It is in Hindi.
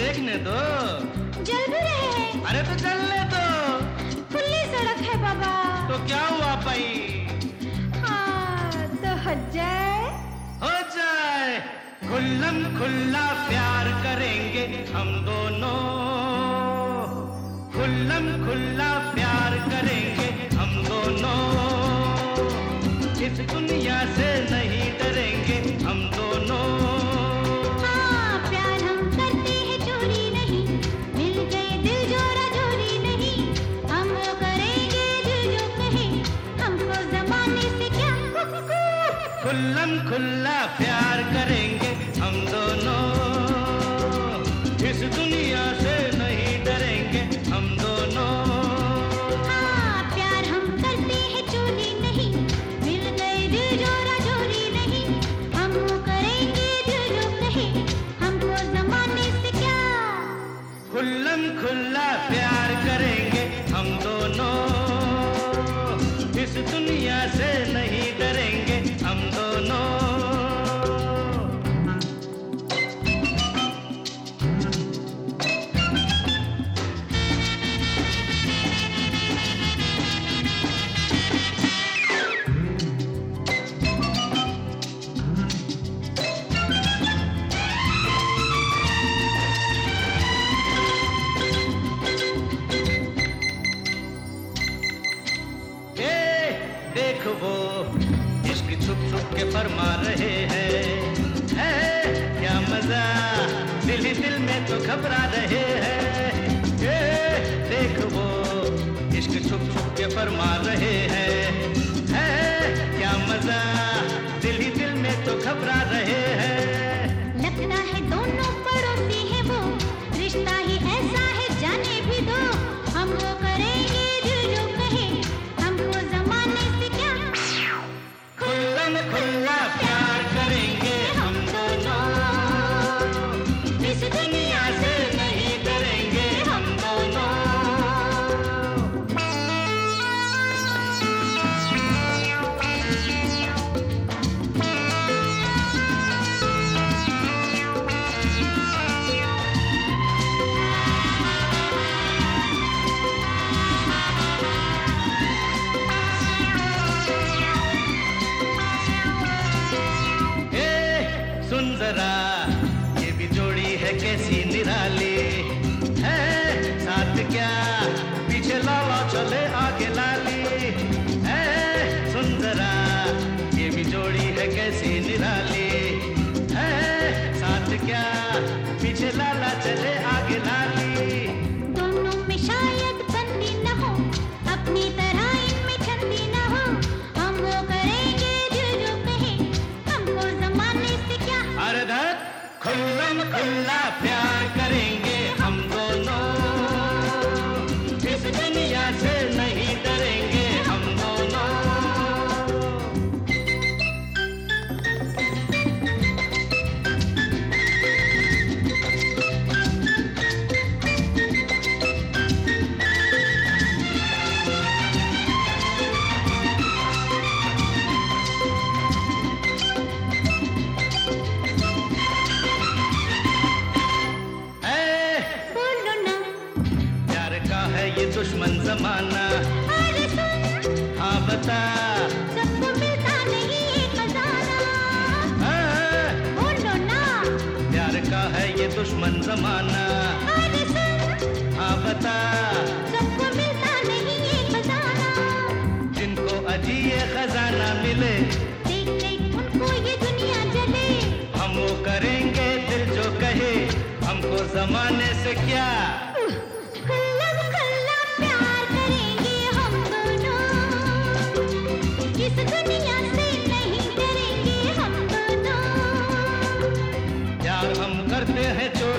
हैं तो देखने दो। जल भी रहे। हैं अरे तो चलने दो। खुली सड़क है बाबा। तो क्या हुआ भाई? हाँ तो हट जाए। हो जाए। खुल्लम खुल्ला प्यार करेंगे हम दोनों। खुल्लम खुल्ला प्यार करेंगे हम दोनों। इस दुनिया से नहीं डरेंगे हम दोनों। हमको जमाने से क्या खुल्लम खुल्ला प्यार करेंगे हम दोनों। इस दुनिया से रहे हैं। क्या मज़ा? दिल ही दिल में तो घबरा रहे हैं। ए, देख वो इश्क छुप छुप के फरमा रहे हैं। है क्या मज़ा? दिल ही दिल में तो घबरा रहे है कैसी निराली? है साथ क्या? पीछे लाला चले आगे लाली। दोनों में शायद बंदी न हो अपनी तरह इनमें छंदी न हो। हम वो करेंगे दिल जो कहे हमको जमाने से क्या? अरे खुल्लम खुल्ला प्यार करेंगे ये दुश्मन जमाना। अरे सुन हाँ बता। सबको मिलता नहीं ये खजाना। बोलो ना। प्यार का है ये दुश्मन जमाना। अरे सुन हाँ बता। सबको मिलता नहीं ये खजाना। जिनको अजी ये खजाना मिले देख देख उनको ये दुनिया जले। हम वो करेंगे दिल जो कहे। हमको जमाने से क्या हैं दिल